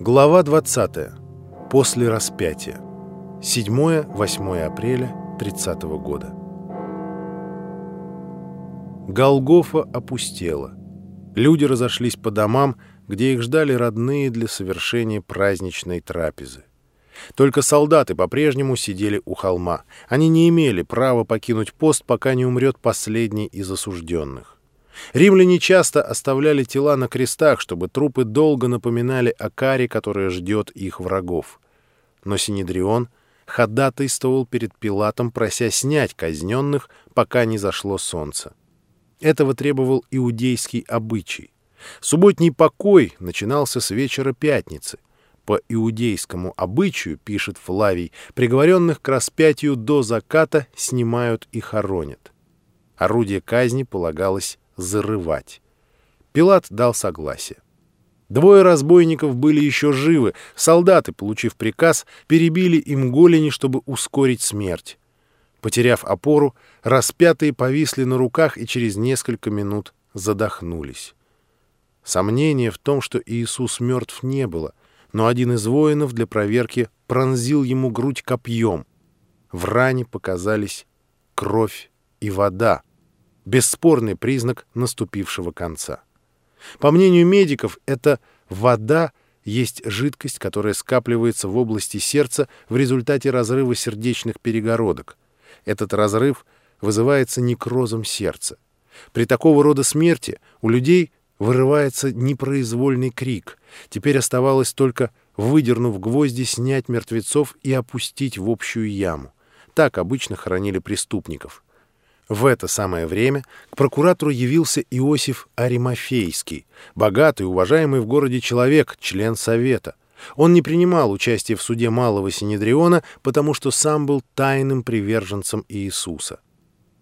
Глава 20. После распятия. 7-8 апреля 30 года. Голгофа опустела. Люди разошлись по домам, где их ждали родные для совершения праздничной трапезы. Только солдаты по-прежнему сидели у холма. Они не имели права покинуть пост, пока не умрет последний из осужденных. Римляне часто оставляли тела на крестах, чтобы трупы долго напоминали о каре, которая ждет их врагов. Но Синедрион ходатайствовал перед Пилатом, прося снять казненных, пока не зашло солнце. Этого требовал иудейский обычай. Субботний покой начинался с вечера пятницы. По иудейскому обычаю, пишет Флавий, приговоренных к распятию до заката снимают и хоронят. Орудие казни полагалось зарывать. Пилат дал согласие. Двое разбойников были еще живы. Солдаты, получив приказ, перебили им голени, чтобы ускорить смерть. Потеряв опору, распятые повисли на руках и через несколько минут задохнулись. Сомнения в том, что Иисус мертв, не было, но один из воинов для проверки пронзил ему грудь копьем. В ране показались кровь и вода, бесспорный признак наступившего конца. По мнению медиков, эта вода есть жидкость, которая скапливается в области сердца в результате разрыва сердечных перегородок. Этот разрыв вызывается некрозом сердца. При такого рода смерти у людей вырывается непроизвольный крик. Теперь оставалось только, выдернув гвозди, снять мертвецов и опустить в общую яму. Так обычно хоронили преступников. В это самое время к прокуратору явился Иосиф Аримафейский, богатый, уважаемый в городе человек, член Совета. Он не принимал участия в суде Малого Синедриона, потому что сам был тайным приверженцем Иисуса.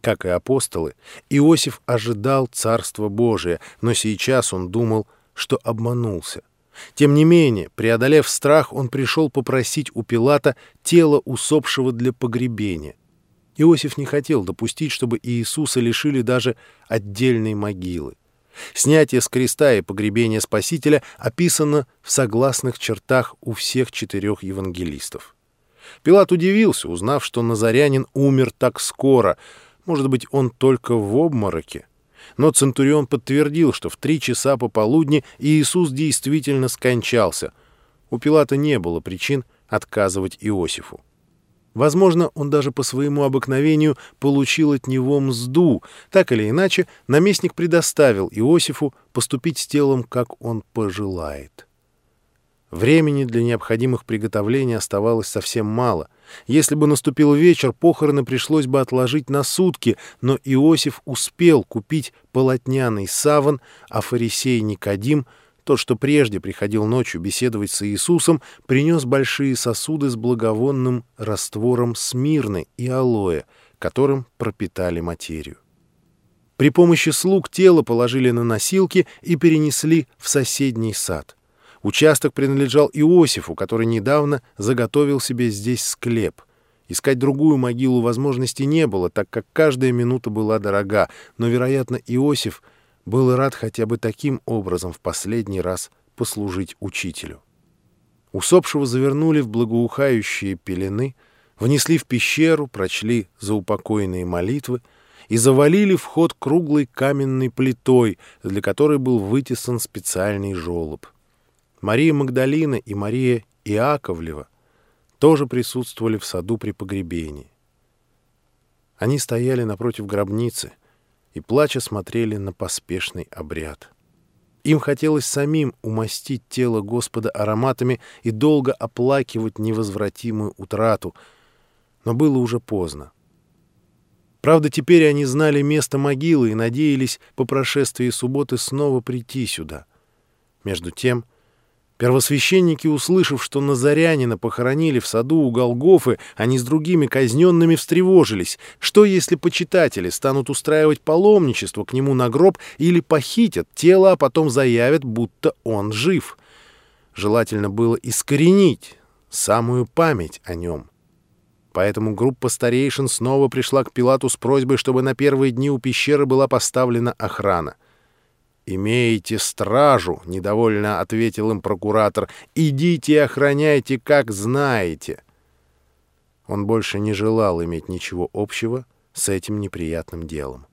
Как и апостолы, Иосиф ожидал Царства Божия, но сейчас он думал, что обманулся. Тем не менее, преодолев страх, он пришел попросить у Пилата тело усопшего для погребения — Иосиф не хотел допустить, чтобы Иисуса лишили даже отдельной могилы. Снятие с креста и погребение Спасителя описано в согласных чертах у всех четырех евангелистов. Пилат удивился, узнав, что Назарянин умер так скоро. Может быть, он только в обмороке. Но Центурион подтвердил, что в три часа пополудни Иисус действительно скончался. У Пилата не было причин отказывать Иосифу. Возможно, он даже по своему обыкновению получил от него мзду. Так или иначе, наместник предоставил Иосифу поступить с телом, как он пожелает. Времени для необходимых приготовлений оставалось совсем мало. Если бы наступил вечер, похороны пришлось бы отложить на сутки, но Иосиф успел купить полотняный саван, а фарисей Никодим — тот, что прежде приходил ночью беседовать с Иисусом, принес большие сосуды с благовонным раствором смирны и алоэ, которым пропитали материю. При помощи слуг тело положили на носилки и перенесли в соседний сад. Участок принадлежал Иосифу, который недавно заготовил себе здесь склеп. Искать другую могилу возможности не было, так как каждая минута была дорога, но, вероятно, Иосиф — был рад хотя бы таким образом в последний раз послужить учителю. Усопшего завернули в благоухающие пелены, внесли в пещеру, прочли заупокойные молитвы и завалили вход круглой каменной плитой, для которой был вытесан специальный желоб. Мария Магдалина и Мария Иаковлева тоже присутствовали в саду при погребении. Они стояли напротив гробницы — и, плача, смотрели на поспешный обряд. Им хотелось самим умастить тело Господа ароматами и долго оплакивать невозвратимую утрату, но было уже поздно. Правда, теперь они знали место могилы и надеялись по прошествии субботы снова прийти сюда. Между тем Первосвященники, услышав, что Назарянина похоронили в саду у Голгофы, они с другими казненными встревожились. Что, если почитатели станут устраивать паломничество к нему на гроб или похитят тело, а потом заявят, будто он жив? Желательно было искоренить самую память о нем. Поэтому группа старейшин снова пришла к Пилату с просьбой, чтобы на первые дни у пещеры была поставлена охрана. «Имеете стражу», — недовольно ответил им прокуратор. «Идите и охраняйте, как знаете». Он больше не желал иметь ничего общего с этим неприятным делом.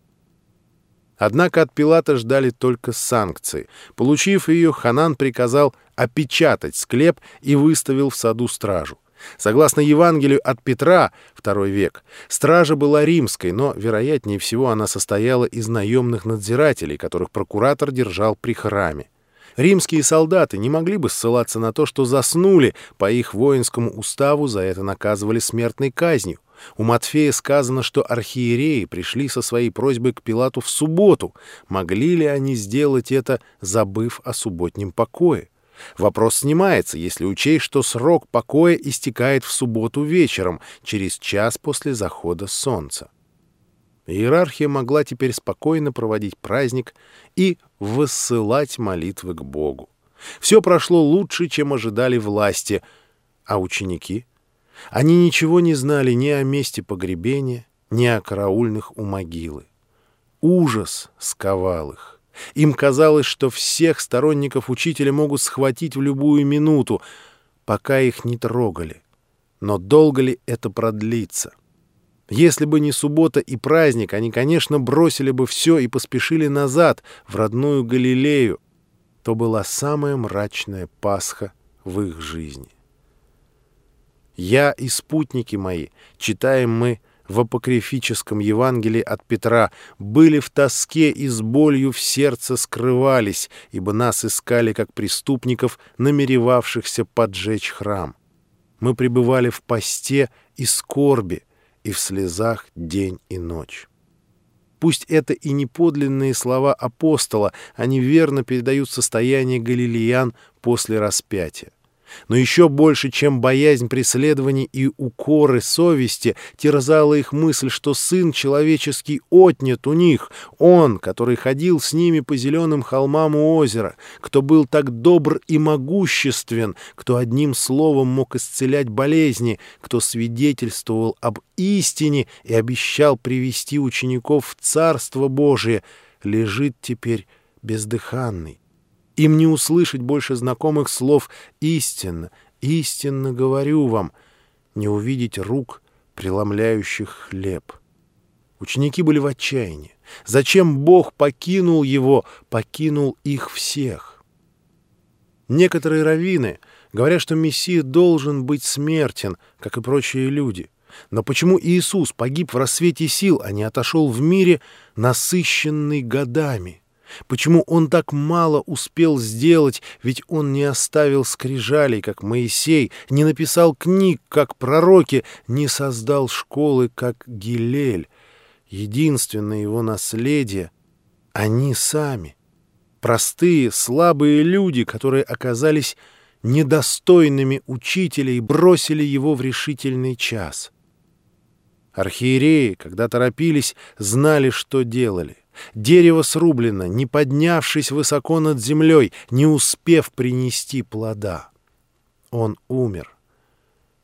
Однако от Пилата ждали только санкции. Получив ее, Ханан приказал опечатать склеп и выставил в саду стражу. Согласно Евангелию от Петра, II век, стража была римской, но, вероятнее всего, она состояла из наемных надзирателей, которых прокуратор держал при храме. Римские солдаты не могли бы ссылаться на то, что заснули, по их воинскому уставу за это наказывали смертной казнью. У Матфея сказано, что архиереи пришли со своей просьбой к Пилату в субботу. Могли ли они сделать это, забыв о субботнем покое? Вопрос снимается, если учесть, что срок покоя истекает в субботу вечером, через час после захода солнца. Иерархия могла теперь спокойно проводить праздник и высылать молитвы к Богу. Все прошло лучше, чем ожидали власти, а ученики? Они ничего не знали ни о месте погребения, ни о караульных у могилы. Ужас сковал их. Им казалось, что всех сторонников учителя могут схватить в любую минуту, пока их не трогали. Но долго ли это продлится? Если бы не суббота и праздник, они, конечно, бросили бы все и поспешили назад, в родную Галилею. То была самая мрачная Пасха в их жизни. «Я и спутники мои», читаем мы, — в апокрифическом Евангелии от Петра, были в тоске и с болью в сердце скрывались, ибо нас искали как преступников, намеревавшихся поджечь храм. Мы пребывали в посте и скорби, и в слезах день и ночь. Пусть это и не подлинные слова апостола, они верно передают состояние галилеян после распятия. Но еще больше, чем боязнь преследований и укоры совести, терзала их мысль, что сын человеческий отнят у них, он, который ходил с ними по зеленым холмам у озера, кто был так добр и могуществен, кто одним словом мог исцелять болезни, кто свидетельствовал об истине и обещал привести учеников в Царство Божие, лежит теперь бездыханный. Им не услышать больше знакомых слов «истинно, истинно говорю вам», не увидеть рук, преломляющих хлеб. Ученики были в отчаянии. Зачем Бог покинул его, покинул их всех? Некоторые раввины говорят, что Мессия должен быть смертен, как и прочие люди. Но почему Иисус погиб в рассвете сил, а не отошел в мире, насыщенный годами? Почему он так мало успел сделать, ведь он не оставил скрижалей, как Моисей, не написал книг, как пророки, не создал школы, как Гилель. Единственное его наследие — они сами. Простые, слабые люди, которые оказались недостойными учителя и бросили его в решительный час. Архиереи, когда торопились, знали, что делали. Дерево срублено, не поднявшись высоко над землей, не успев принести плода. Он умер,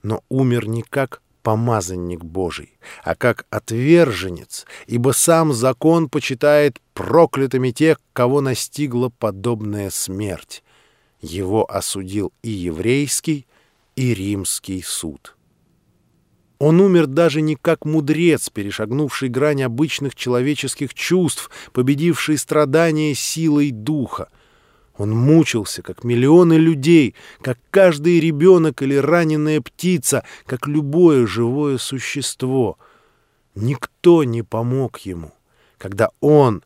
но умер не как помазанник Божий, а как отверженец, ибо сам закон почитает проклятыми тех, кого настигла подобная смерть. Его осудил и еврейский, и римский суд. Он умер даже не как мудрец, перешагнувший грань обычных человеческих чувств, победивший страдания силой духа. Он мучился, как миллионы людей, как каждый ребенок или раненая птица, как любое живое существо. Никто не помог ему, когда он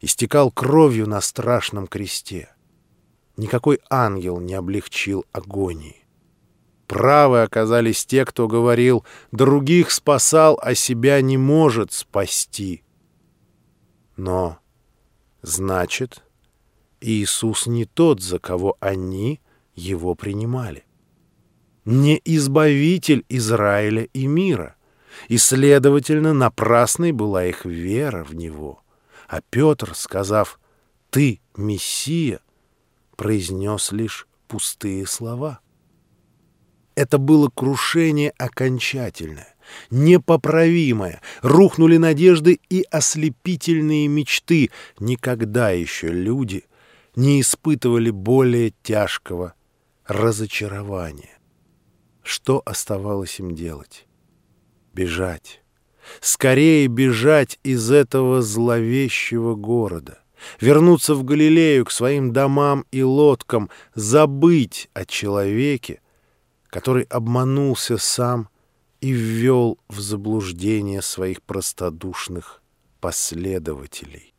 истекал кровью на страшном кресте. Никакой ангел не облегчил агонии. Правы оказались те, кто говорил «других спасал, а себя не может спасти». Но, значит, Иисус не тот, за кого они его принимали. Не избавитель Израиля и мира, и, следовательно, напрасной была их вера в него. А Петр, сказав «ты Мессия», произнес лишь пустые слова — это было крушение окончательное. непоправимое, рухнули надежды и ослепительные мечты. Никогда еще люди не испытывали более тяжкого разочарования. Что оставалось им делать? Бежать. Скорее бежать из этого зловещего города. Вернуться в Галилею к своим домам и лодкам, забыть о человеке, который обманулся сам и ввел в заблуждение своих простодушных последователей.